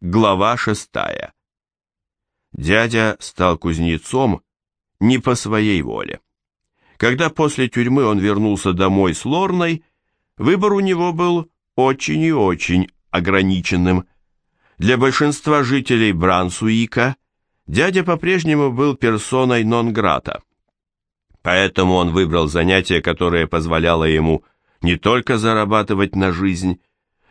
Глава шестая. Дядя стал кузнецом не по своей воле. Когда после тюрьмы он вернулся домой с Лорной, выбор у него был очень и очень ограниченным. Для большинства жителей Брансуика дядя по-прежнему был персоной нон-грата. Поэтому он выбрал занятие, которое позволяло ему не только зарабатывать на жизнь,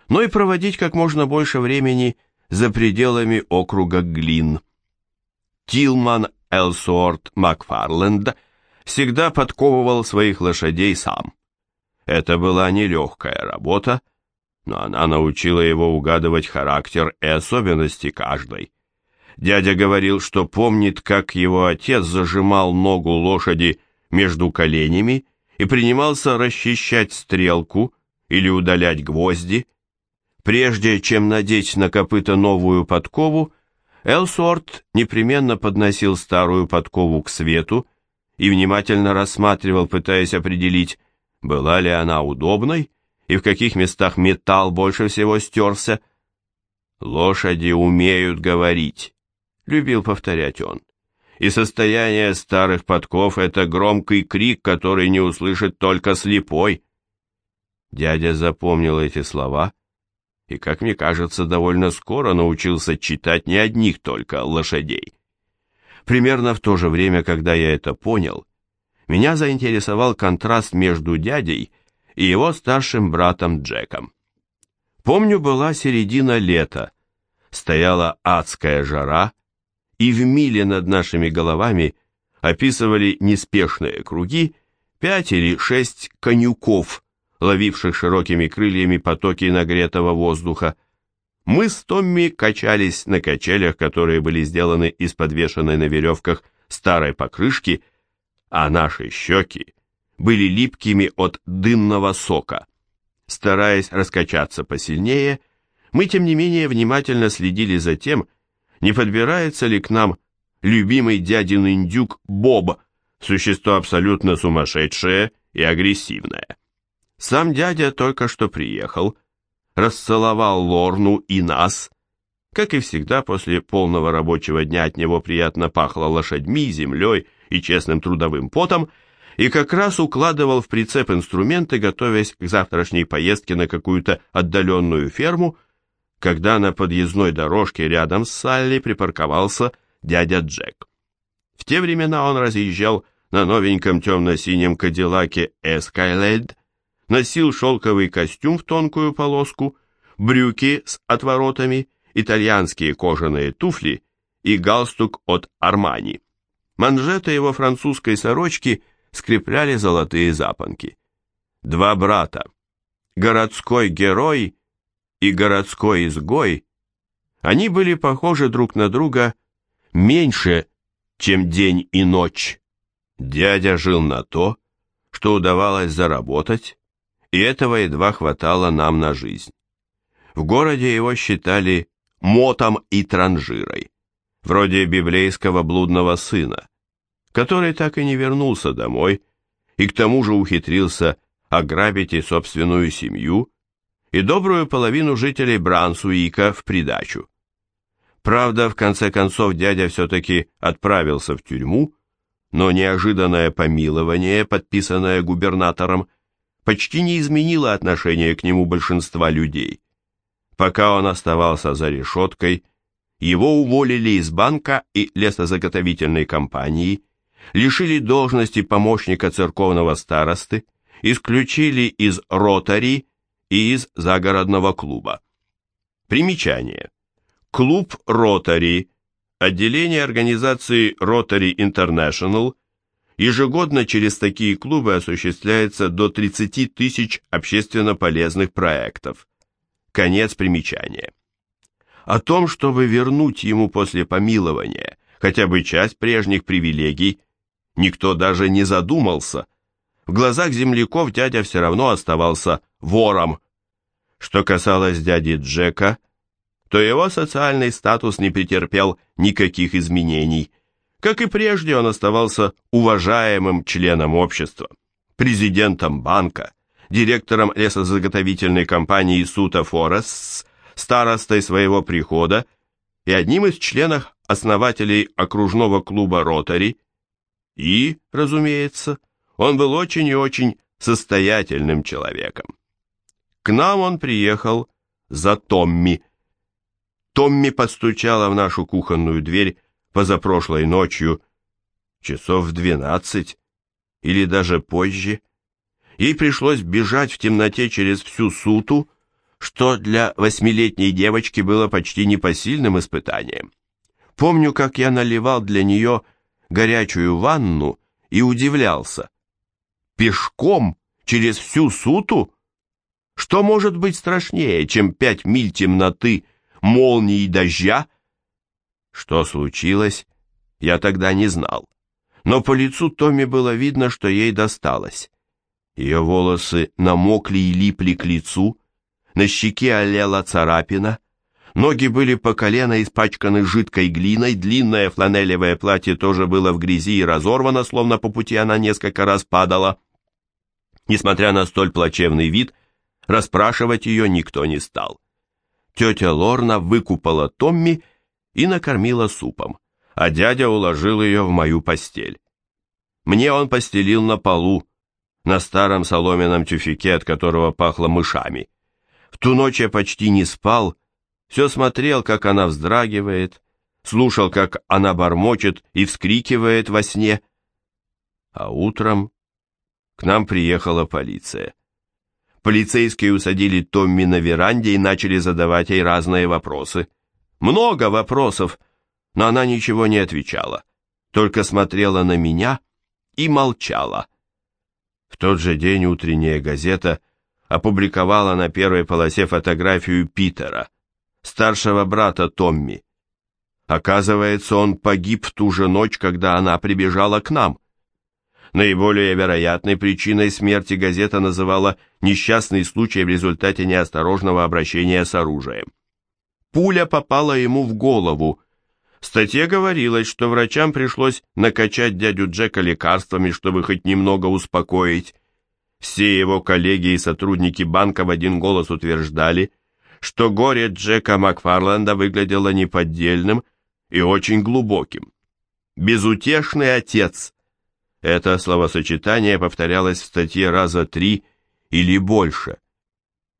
но и проводить как можно больше времени за пределами округа Глин. Тилман Элсуорт Макфарленд всегда подковывал своих лошадей сам. Это была нелегкая работа, но она научила его угадывать характер и особенности каждой. Дядя говорил, что помнит, как его отец зажимал ногу лошади между коленями и принимался расчищать стрелку или удалять гвозди, Прежде чем надеть на копыта новую подкову, Элсуорт непременно подносил старую подкову к свету и внимательно рассматривал, пытаясь определить, была ли она удобной и в каких местах металл больше всего стерся. «Лошади умеют говорить», — любил повторять он. «И состояние старых подков — это громкий крик, который не услышит только слепой». Дядя запомнил эти слова — и, как мне кажется, довольно скоро научился читать не одних только лошадей. Примерно в то же время, когда я это понял, меня заинтересовал контраст между дядей и его старшим братом Джеком. Помню, была середина лета, стояла адская жара, и в миле над нашими головами описывали неспешные круги пять или шесть конюков – ловивших широкими крыльями потоки нагретого воздуха. Мы с Томми качались на качелях, которые были сделаны из подвешенной на веревках старой покрышки, а наши щеки были липкими от дынного сока. Стараясь раскачаться посильнее, мы, тем не менее, внимательно следили за тем, не подбирается ли к нам любимый дядин индюк Боб, существо абсолютно сумасшедшее и агрессивное. Сам дядя только что приехал, расцеловал Лорну и нас. Как и всегда, после полного рабочего дня от него приятно пахло лошадьми, землей и честным трудовым потом, и как раз укладывал в прицеп инструменты, готовясь к завтрашней поездке на какую-то отдаленную ферму, когда на подъездной дорожке рядом с Салли припарковался дядя Джек. В те времена он разъезжал на новеньком темно-синем кадиллаке Escalade носил шелковый костюм в тонкую полоску, брюки с отворотами, итальянские кожаные туфли и галстук от Армани. Манжеты его французской сорочки скрепляли золотые запонки. Два брата, городской герой и городской изгой, они были похожи друг на друга меньше, чем день и ночь. Дядя жил на то, что удавалось заработать, и этого едва хватало нам на жизнь. В городе его считали мотом и транжирой, вроде библейского блудного сына, который так и не вернулся домой и к тому же ухитрился ограбить и собственную семью, и добрую половину жителей Брансуика в придачу. Правда, в конце концов дядя все-таки отправился в тюрьму, но неожиданное помилование, подписанное губернатором, почти не изменило отношение к нему большинства людей. Пока он оставался за решеткой, его уволили из банка и лесозаготовительной компании, лишили должности помощника церковного старосты, исключили из ротари и из загородного клуба. Примечание. Клуб ротари, отделение организации Rotary International – Ежегодно через такие клубы осуществляется до 30 тысяч общественно полезных проектов. Конец примечания. О том, чтобы вернуть ему после помилования хотя бы часть прежних привилегий, никто даже не задумался. В глазах земляков дядя все равно оставался вором. Что касалось дяди Джека, то его социальный статус не претерпел никаких изменений. Как и прежде, он оставался уважаемым членом общества, президентом банка, директором лесозаготовительной компании Сута Форестс, старостой своего прихода и одним из членов основателей окружного клуба «Ротари», и, разумеется, он был очень и очень состоятельным человеком. К нам он приехал за Томми. Томми постучала в нашу кухонную дверь позапрошлой ночью, часов в двенадцать или даже позже. Ей пришлось бежать в темноте через всю суту, что для восьмилетней девочки было почти непосильным испытанием. Помню, как я наливал для нее горячую ванну и удивлялся. Пешком через всю суту? Что может быть страшнее, чем пять миль темноты, молнии и дождя? Что случилось, я тогда не знал. Но по лицу Томми было видно, что ей досталось. Ее волосы намокли и липли к лицу, на щеке олела царапина, ноги были по колено испачканы жидкой глиной, длинное фланелевое платье тоже было в грязи и разорвано, словно по пути она несколько раз падала. Несмотря на столь плачевный вид, расспрашивать ее никто не стал. Тетя Лорна выкупала Томми и накормила супом, а дядя уложил ее в мою постель. Мне он постелил на полу, на старом соломенном тюфике, от которого пахло мышами. В ту ночь я почти не спал, все смотрел, как она вздрагивает, слушал, как она бормочет и вскрикивает во сне. А утром к нам приехала полиция. Полицейские усадили Томми на веранде и начали задавать ей разные вопросы. Много вопросов, но она ничего не отвечала, только смотрела на меня и молчала. В тот же день утренняя газета опубликовала на первой полосе фотографию Питера, старшего брата Томми. Оказывается, он погиб в ту же ночь, когда она прибежала к нам. Наиболее вероятной причиной смерти газета называла несчастный случай в результате неосторожного обращения с оружием. Пуля попала ему в голову. В статье говорилось, что врачам пришлось накачать дядю Джека лекарствами, чтобы хоть немного успокоить. Все его коллеги и сотрудники банка в один голос утверждали, что горе Джека Макфарланда выглядело неподдельным и очень глубоким. Безутешный отец это словосочетание повторялось в статье раза три или больше.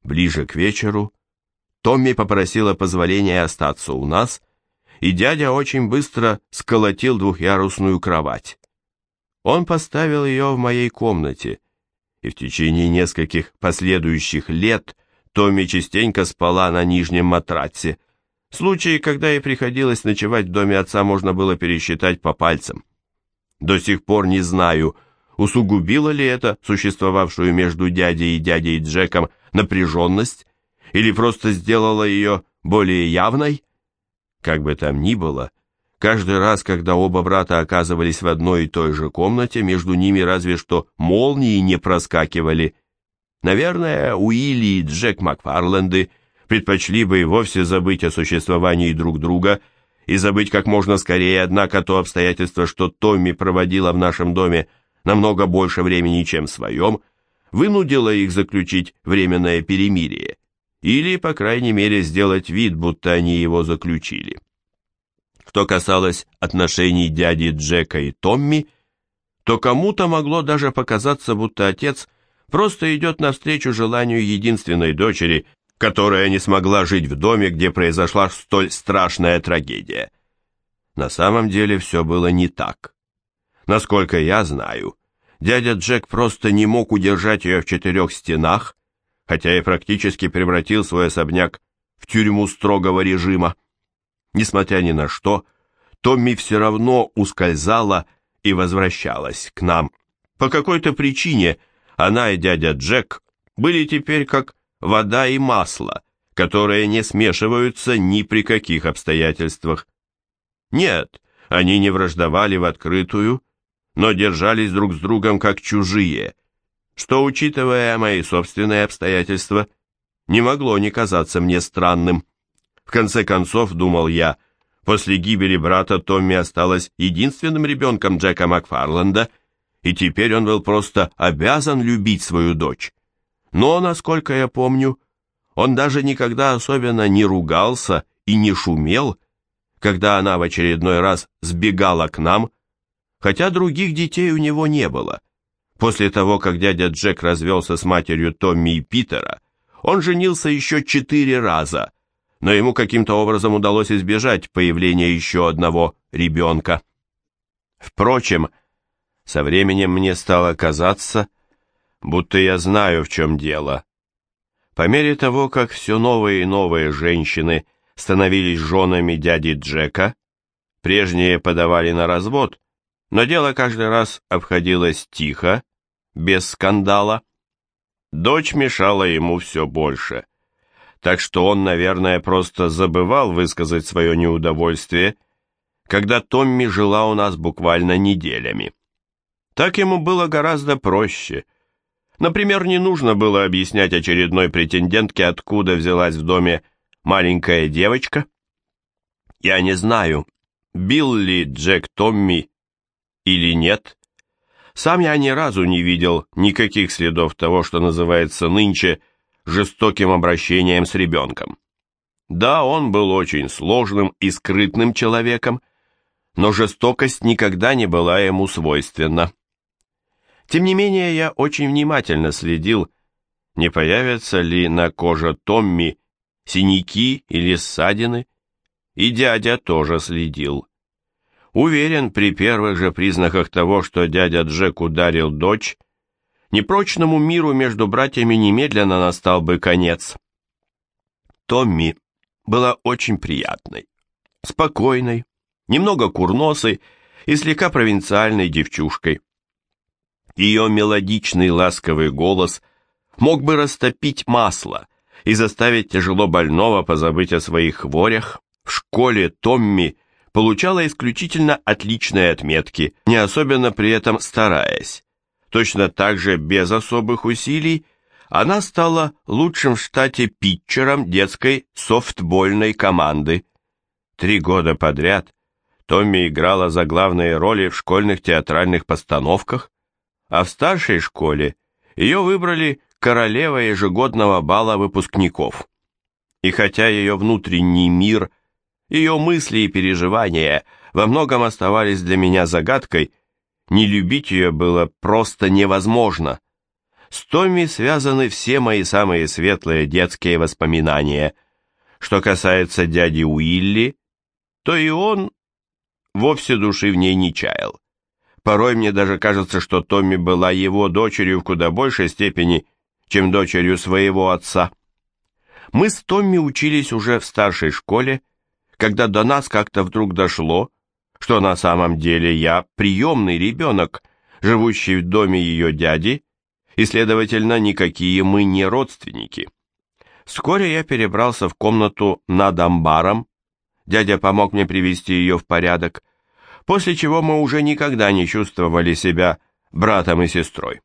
Ближе к вечеру Томми попросила позволения остаться у нас, и дядя очень быстро сколотил двухъярусную кровать. Он поставил ее в моей комнате, и в течение нескольких последующих лет Томми частенько спала на нижнем матраце. Случаи, когда ей приходилось ночевать в доме отца, можно было пересчитать по пальцам. До сих пор не знаю, усугубило ли это существовавшую между дядей и дядей Джеком напряженность, или просто сделало ее более явной. Как бы там ни было, каждый раз, когда оба брата оказывались в одной и той же комнате, между ними разве что молнии не проскакивали. Наверное, Уилли и Джек Макфарленды предпочли бы и вовсе забыть о существовании друг друга – и забыть как можно скорее, однако то обстоятельство, что Томми проводила в нашем доме намного больше времени, чем в своем, вынудило их заключить временное перемирие, или, по крайней мере, сделать вид, будто они его заключили. Что касалось отношений дяди Джека и Томми, то кому-то могло даже показаться, будто отец просто идет навстречу желанию единственной дочери которая не смогла жить в доме, где произошла столь страшная трагедия. На самом деле все было не так. Насколько я знаю, дядя Джек просто не мог удержать ее в четырех стенах, хотя и практически превратил свой особняк в тюрьму строгого режима. Несмотря ни на что, Томми все равно ускользала и возвращалась к нам. По какой-то причине она и дядя Джек были теперь как вода и масло, которые не смешиваются ни при каких обстоятельствах. Нет, они не враждовали в открытую, но держались друг с другом как чужие, что, учитывая мои собственные обстоятельства, не могло не казаться мне странным. В конце концов, думал я, после гибели брата Томми осталась единственным ребенком Джека Макфарланда, и теперь он был просто обязан любить свою дочь. Но, насколько я помню, он даже никогда особенно не ругался и не шумел, когда она в очередной раз сбегала к нам, хотя других детей у него не было. После того, как дядя Джек развелся с матерью Томми и Питера, он женился еще четыре раза, но ему каким-то образом удалось избежать появления еще одного ребенка. Впрочем, со временем мне стало казаться, будто я знаю, в чем дело. По мере того, как все новые и новые женщины становились женами дяди Джека, прежние подавали на развод, но дело каждый раз обходилось тихо, без скандала. Дочь мешала ему все больше, так что он, наверное, просто забывал высказать свое неудовольствие, когда Томми жила у нас буквально неделями. Так ему было гораздо проще – Например, не нужно было объяснять очередной претендентке, откуда взялась в доме маленькая девочка. Я не знаю, бил ли Джек Томми или нет. Сам я ни разу не видел никаких следов того, что называется нынче жестоким обращением с ребенком. Да, он был очень сложным и скрытным человеком, но жестокость никогда не была ему свойственна. Тем не менее, я очень внимательно следил, не появятся ли на коже Томми синяки или ссадины, и дядя тоже следил. Уверен, при первых же признаках того, что дядя Джек ударил дочь, непрочному миру между братьями немедленно настал бы конец. Томми была очень приятной, спокойной, немного курносой и слегка провинциальной девчушкой. Ее мелодичный ласковый голос мог бы растопить масло и заставить тяжело больного позабыть о своих хворях. В школе Томми получала исключительно отличные отметки, не особенно при этом стараясь. Точно так же, без особых усилий, она стала лучшим в штате питчером детской софтбольной команды. Три года подряд Томми играла за главные роли в школьных театральных постановках, а в старшей школе ее выбрали королевой ежегодного бала выпускников. И хотя ее внутренний мир, ее мысли и переживания во многом оставались для меня загадкой, не любить ее было просто невозможно. С Томми связаны все мои самые светлые детские воспоминания. Что касается дяди Уилли, то и он вовсе души в ней не чаял. Порой мне даже кажется, что Томми была его дочерью в куда большей степени, чем дочерью своего отца. Мы с Томми учились уже в старшей школе, когда до нас как-то вдруг дошло, что на самом деле я приемный ребенок, живущий в доме ее дяди, и, следовательно, никакие мы не родственники. Вскоре я перебрался в комнату над амбаром, дядя помог мне привести ее в порядок, после чего мы уже никогда не чувствовали себя братом и сестрой.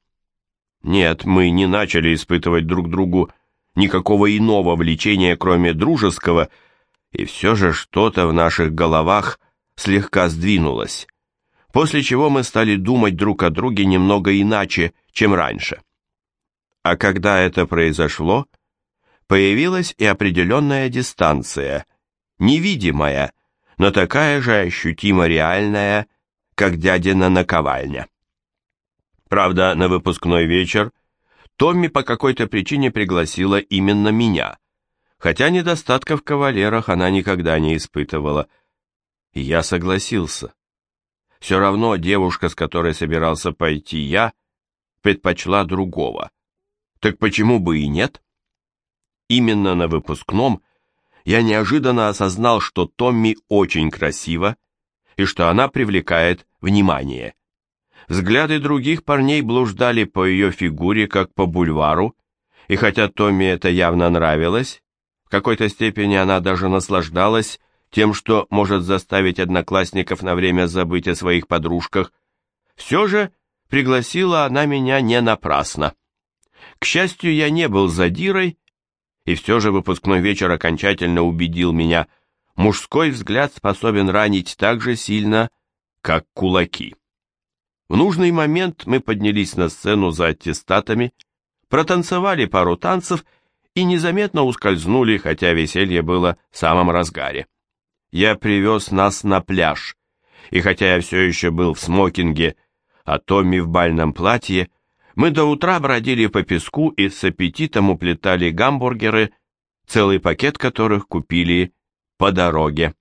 Нет, мы не начали испытывать друг другу никакого иного влечения, кроме дружеского, и все же что-то в наших головах слегка сдвинулось, после чего мы стали думать друг о друге немного иначе, чем раньше. А когда это произошло, появилась и определенная дистанция, невидимая, но такая же ощутимо реальная, как дядина наковальня. Правда, на выпускной вечер Томми по какой-то причине пригласила именно меня, хотя недостатков в кавалерах она никогда не испытывала. Я согласился. Все равно девушка, с которой собирался пойти я, предпочла другого. Так почему бы и нет? Именно на выпускном я неожиданно осознал, что Томми очень красива и что она привлекает внимание. Взгляды других парней блуждали по ее фигуре, как по бульвару, и хотя Томми это явно нравилось, какой-то степени она даже наслаждалась тем, что может заставить одноклассников на время забыть о своих подружках, все же пригласила она меня не напрасно. К счастью, я не был задирой и все же выпускной вечер окончательно убедил меня, мужской взгляд способен ранить так же сильно, как кулаки. В нужный момент мы поднялись на сцену за аттестатами, протанцевали пару танцев и незаметно ускользнули, хотя веселье было в самом разгаре. я привез нас на пляж, и хотя я все еще был в смокинге, а Томми в бальном платье, мы до утра бродили по песку и с аппетитом уплетали гамбургеры, целый пакет которых купили по дороге.